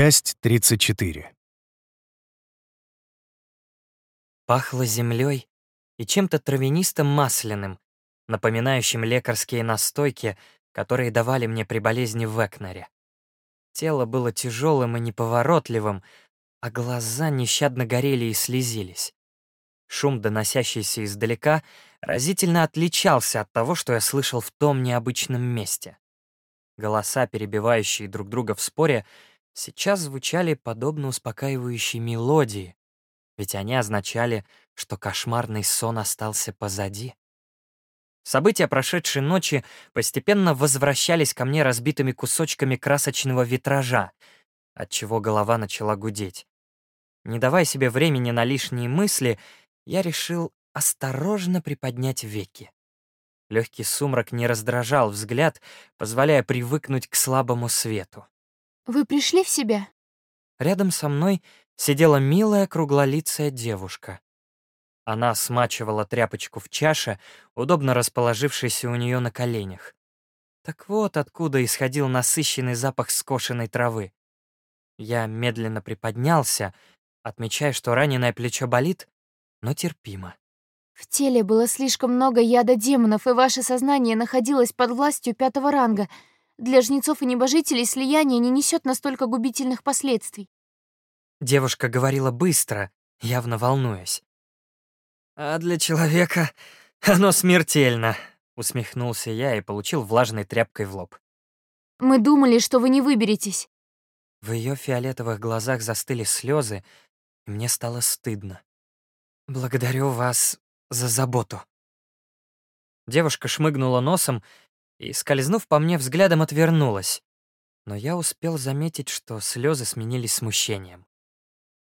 Часть 34. Пахло землей и чем-то травянистым масляным, напоминающим лекарские настойки, которые давали мне при болезни в Экнере. Тело было тяжелым и неповоротливым, а глаза нещадно горели и слезились. Шум, доносящийся издалека, разительно отличался от того, что я слышал в том необычном месте. Голоса, перебивающие друг друга в споре, сейчас звучали подобно успокаивающей мелодии, ведь они означали, что кошмарный сон остался позади. События прошедшей ночи постепенно возвращались ко мне разбитыми кусочками красочного витража, отчего голова начала гудеть. Не давая себе времени на лишние мысли, я решил осторожно приподнять веки. Легкий сумрак не раздражал взгляд, позволяя привыкнуть к слабому свету. Вы пришли в себя? Рядом со мной сидела милая круглолицая девушка. Она смачивала тряпочку в чаше, удобно расположившейся у нее на коленях. Так вот откуда исходил насыщенный запах скошенной травы. Я медленно приподнялся, отмечая, что раненое плечо болит, но терпимо. В теле было слишком много яда демонов, и ваше сознание находилось под властью пятого ранга — для жнецов и небожителей слияние не несет настолько губительных последствий. Девушка говорила быстро, явно волнуясь. «А для человека оно смертельно», — усмехнулся я и получил влажной тряпкой в лоб. «Мы думали, что вы не выберетесь». В ее фиолетовых глазах застыли слезы, и мне стало стыдно. «Благодарю вас за заботу». Девушка шмыгнула носом и, скользнув по мне взглядом, отвернулась. Но я успел заметить, что слезы сменились смущением.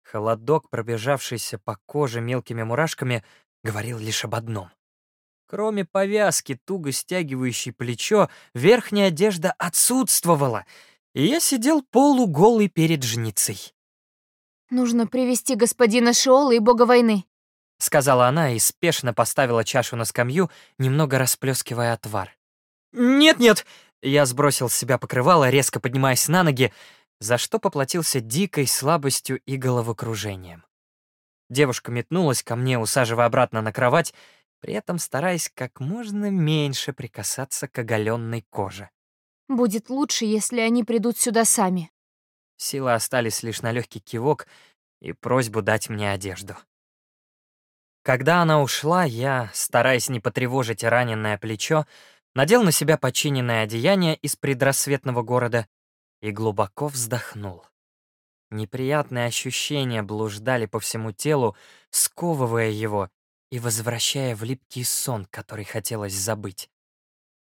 Холодок, пробежавшийся по коже мелкими мурашками, говорил лишь об одном. Кроме повязки, туго стягивающей плечо, верхняя одежда отсутствовала, и я сидел полуголый перед жницей. «Нужно привести господина Шиола и бога войны», — сказала она и спешно поставила чашу на скамью, немного расплескивая отвар. «Нет-нет!» Я сбросил с себя покрывало, резко поднимаясь на ноги, за что поплатился дикой слабостью и головокружением. Девушка метнулась ко мне, усаживая обратно на кровать, при этом стараясь как можно меньше прикасаться к оголенной коже. «Будет лучше, если они придут сюда сами». Силы остались лишь на легкий кивок и просьбу дать мне одежду. Когда она ушла, я, стараясь не потревожить раненое плечо, надел на себя починенное одеяние из предрассветного города и глубоко вздохнул. Неприятные ощущения блуждали по всему телу, сковывая его и возвращая в липкий сон, который хотелось забыть.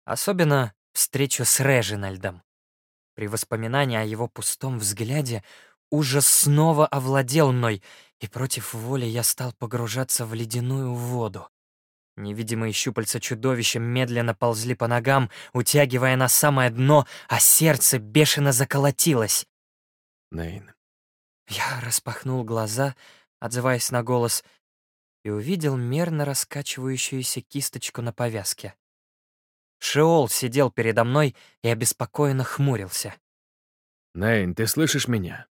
Особенно встречу с Режинальдом. При воспоминании о его пустом взгляде ужас снова овладел мной, и против воли я стал погружаться в ледяную воду. Невидимые щупальца чудовища медленно ползли по ногам, утягивая на самое дно, а сердце бешено заколотилось. Нейн. Я распахнул глаза, отзываясь на голос, и увидел мерно раскачивающуюся кисточку на повязке. Шеол сидел передо мной и обеспокоенно хмурился. «Нейн, ты слышишь меня?»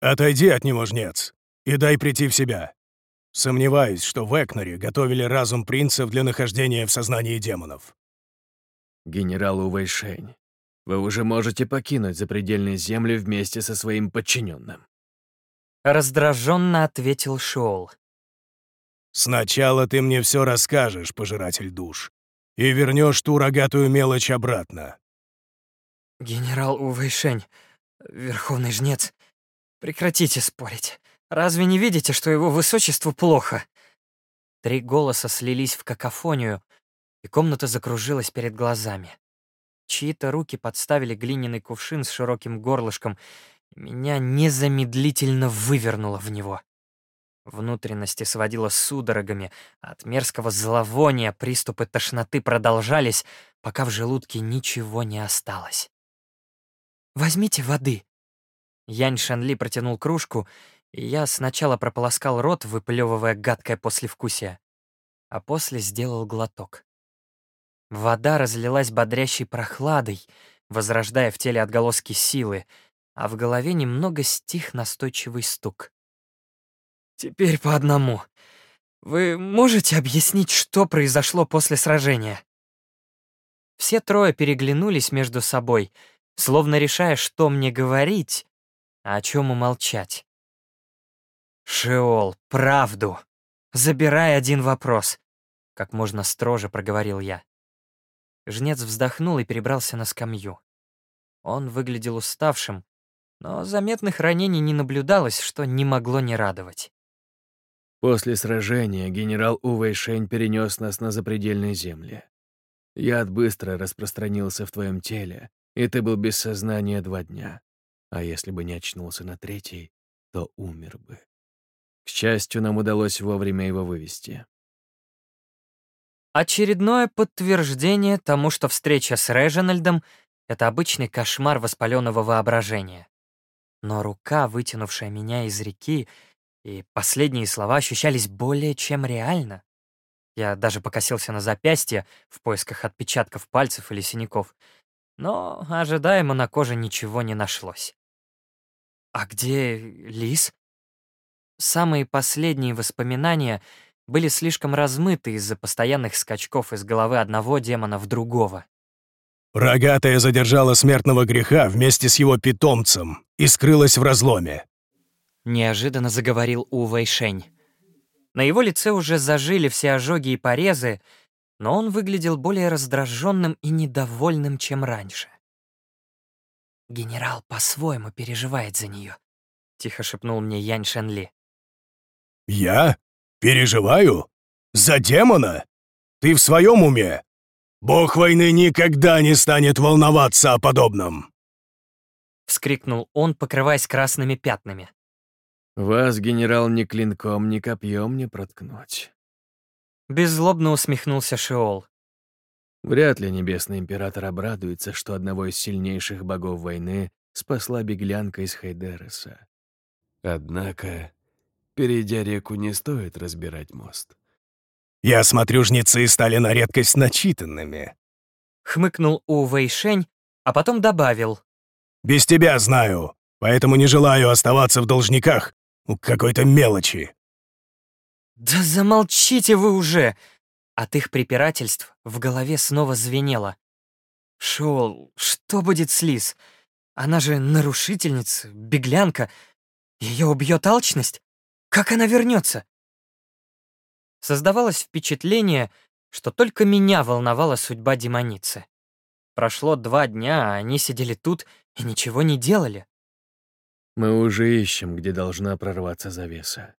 «Отойди от него, жнец, и дай прийти в себя. Сомневаюсь, что в Экнере готовили разум принцев для нахождения в сознании демонов. Генерал Увайшень, вы уже можете покинуть запредельные земли вместе со своим подчиненным. Раздраженно ответил Шоул. «Сначала ты мне все расскажешь, пожиратель душ, и вернешь ту рогатую мелочь обратно». «Генерал Увайшень, верховный жнец, прекратите спорить. Разве не видите, что его высочеству плохо?» Три голоса слились в какофонию, и комната закружилась перед глазами. Чьи-то руки подставили глиняный кувшин с широким горлышком, и меня незамедлительно вывернуло в него. Внутренности сводило судорогами, от мерзкого зловония приступы тошноты продолжались, пока в желудке ничего не осталось. «Возьмите воды». Янь Шанли протянул кружку, я сначала прополоскал рот, выплевывая гадкое послевкусие, а после сделал глоток. Вода разлилась бодрящей прохладой, возрождая в теле отголоски силы, а в голове немного стих настойчивый стук. «Теперь по одному. Вы можете объяснить, что произошло после сражения?» Все трое переглянулись между собой, словно решая, что мне говорить, а о чем умолчать. «Шеол, правду! Забирай один вопрос!» — как можно строже проговорил я. Жнец вздохнул и перебрался на скамью. Он выглядел уставшим, но заметных ранений не наблюдалось, что не могло не радовать. После сражения генерал Увэйшень перенес нас на запредельные земли. Яд быстро распространился в твоем теле, и ты был без сознания два дня. А если бы не очнулся на третий, то умер бы. К счастью, нам удалось вовремя его вывести. Очередное подтверждение тому, что встреча с Режинальдом — это обычный кошмар воспаленного воображения. Но рука, вытянувшая меня из реки, и последние слова ощущались более чем реально. Я даже покосился на запястье в поисках отпечатков пальцев или синяков, но ожидаемо на коже ничего не нашлось. «А где Лис?» Самые последние воспоминания были слишком размыты из-за постоянных скачков из головы одного демона в другого. «Рогатая задержала смертного греха вместе с его питомцем и скрылась в разломе», — неожиданно заговорил У Вэйшень. На его лице уже зажили все ожоги и порезы, но он выглядел более раздраженным и недовольным, чем раньше. «Генерал по-своему переживает за нее», — тихо шепнул мне Янь Шенли. «Я? Переживаю? За демона? Ты в своем уме? Бог войны никогда не станет волноваться о подобном!» Вскрикнул он, покрываясь красными пятнами. «Вас, генерал, ни клинком, ни копьем не проткнуть». Беззлобно усмехнулся Шиол. Вряд ли Небесный Император обрадуется, что одного из сильнейших богов войны спасла беглянка из Хейдереса. Однако, перейдя реку, не стоит разбирать мост. «Я смотрю, жнецы стали на редкость начитанными», — хмыкнул У Вэйшень, а потом добавил. «Без тебя знаю, поэтому не желаю оставаться в должниках у какой-то мелочи». «Да замолчите вы уже!» От их препирательств в голове снова звенело. «Шел, что будет с Лис? Она же нарушительница, беглянка. Ее убьет алчность? Как она вернется?» Создавалось впечатление, что только меня волновала судьба демоницы. Прошло два дня, а они сидели тут и ничего не делали. Мы уже ищем, где должна прорваться завеса.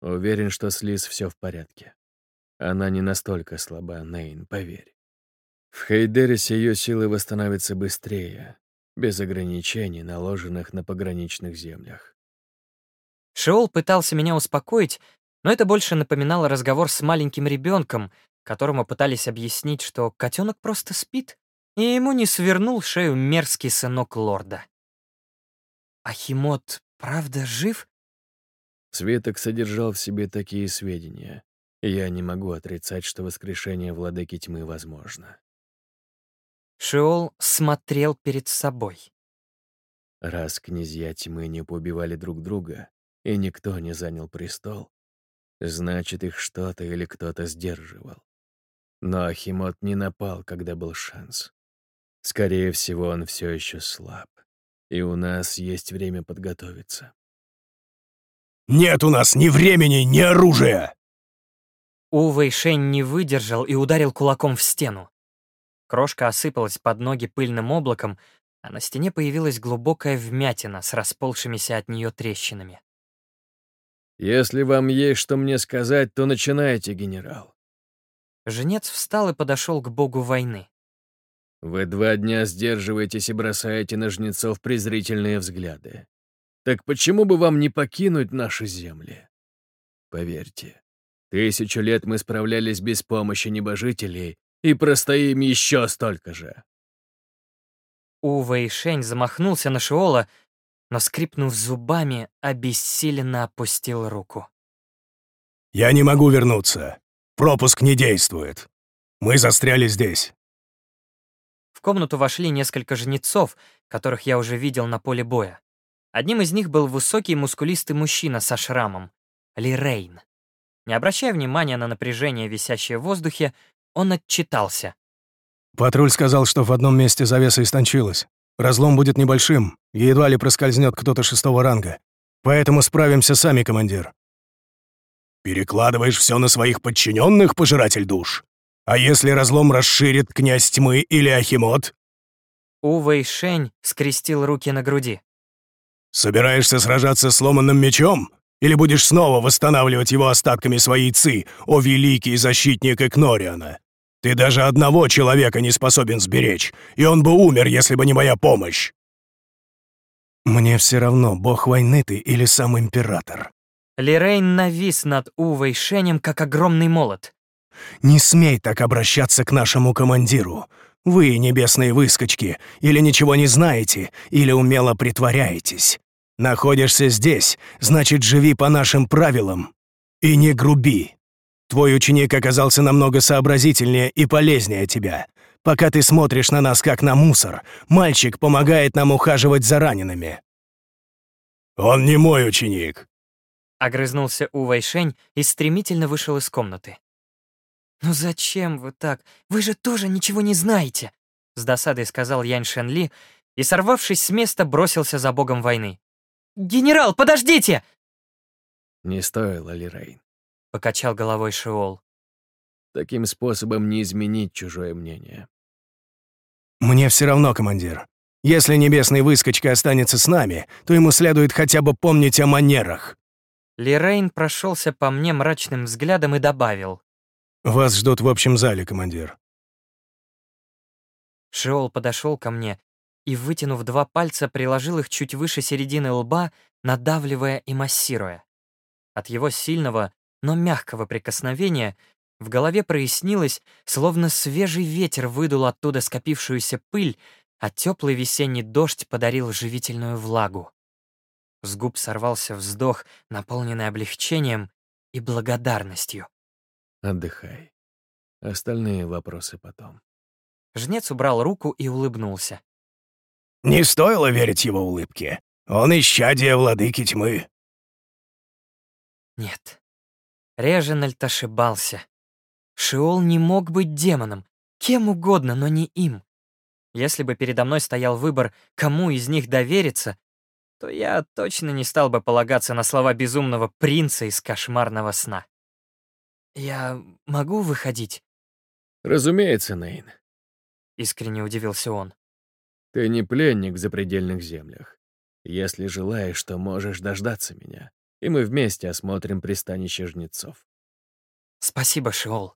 Уверен, что с Лиз все в порядке. Она не настолько слаба, Нейн, поверь. В Хейдересе ее силы восстановятся быстрее, без ограничений, наложенных на пограничных землях. Шеол пытался меня успокоить, но это больше напоминало разговор с маленьким ребенком, которому пытались объяснить, что котенок просто спит, и ему не свернул шею мерзкий сынок лорда. «Ахимот правда жив?» Светок содержал в себе такие сведения. Я не могу отрицать, что воскрешение владыки тьмы возможно. Шиол смотрел перед собой. Раз князья тьмы не поубивали друг друга, и никто не занял престол, Значит, их что-то или кто-то сдерживал. Но Ахимот не напал, когда был шанс. Скорее всего, он все еще слаб. И у нас есть время подготовиться. «Нет у нас ни времени, ни оружия!» Увэй Шень не выдержал и ударил кулаком в стену. Крошка осыпалась под ноги пыльным облаком, а на стене появилась глубокая вмятина с расползшимися от нее трещинами. «Если вам есть что мне сказать, то начинайте, генерал». Женец встал и подошел к богу войны. «Вы два дня сдерживаетесь и бросаете на жнецов презрительные взгляды. Так почему бы вам не покинуть наши земли? Поверьте, тысячу лет мы справлялись без помощи небожителей и простоим еще столько же». Ува и Шень замахнулся на Шиола, но, скрипнув зубами, обессиленно опустил руку. «Я не могу вернуться. Пропуск не действует. Мы застряли здесь». В комнату вошли несколько жнецов, которых я уже видел на поле боя. Одним из них был высокий мускулистый мужчина со шрамом — Ли Рейн. Не обращая внимания на напряжение, висящее в воздухе, он отчитался. Патруль сказал, что в одном месте завеса истончилась. Разлом будет небольшим, и едва ли проскользнет кто-то шестого ранга. Поэтому справимся сами, командир. Перекладываешь все на своих подчиненных, пожиратель душ? А если разлом расширит князь тьмы или Ахимот? Увэй Шень скрестил руки на груди. Собираешься сражаться сломанным мечом? Или будешь снова восстанавливать его остатками своей ци, о великий защитник Экнориана? Ты даже одного человека не способен сберечь, и он бы умер, если бы не моя помощь. Мне все равно, бог войны ты или сам император. Лирейн навис над Увой Шенем, как огромный молот. Не смей так обращаться к нашему командиру. Вы, небесные выскочки, или ничего не знаете, или умело притворяетесь. Находишься здесь, значит, живи по нашим правилам. И не груби. Твой ученик оказался намного сообразительнее и полезнее тебя. Пока ты смотришь на нас как на мусор, мальчик помогает нам ухаживать за ранеными». «Он не мой ученик», — огрызнулся У Вайшень и стремительно вышел из комнаты. «Ну зачем вы так? Вы же тоже ничего не знаете!» С досадой сказал Янь Шен Ли и, сорвавшись с места, бросился за богом войны. «Генерал, подождите!» «Не стоило ли, Рейн?» — покачал головой Шиол. «Таким способом не изменить чужое мнение». «Мне все равно, командир. Если небесный выскочка останется с нами, то ему следует хотя бы помнить о манерах». Лирейн прошелся по мне мрачным взглядом и добавил. «Вас ждут в общем зале, командир». Шиол подошел ко мне и, вытянув два пальца, приложил их чуть выше середины лба, надавливая и массируя. От его сильного, но мягкого прикосновения в голове прояснилось, словно свежий ветер выдул оттуда скопившуюся пыль, а теплый весенний дождь подарил живительную влагу. С губ сорвался вздох, наполненный облегчением и благодарностью. «Отдыхай. Остальные вопросы потом». Жнец убрал руку и улыбнулся. Не стоило верить его улыбке. Он исчадие владыки тьмы. Нет. Реженальд ошибался. Шиол не мог быть демоном, кем угодно, но не им. Если бы передо мной стоял выбор, кому из них довериться, то я точно не стал бы полагаться на слова безумного принца из кошмарного сна. «Я могу выходить?» «Разумеется, Нейн», — искренне удивился он. Ты не пленник в запредельных землях. Если желаешь, то можешь дождаться меня, и мы вместе осмотрим пристанище жнецов. Спасибо, Шиол.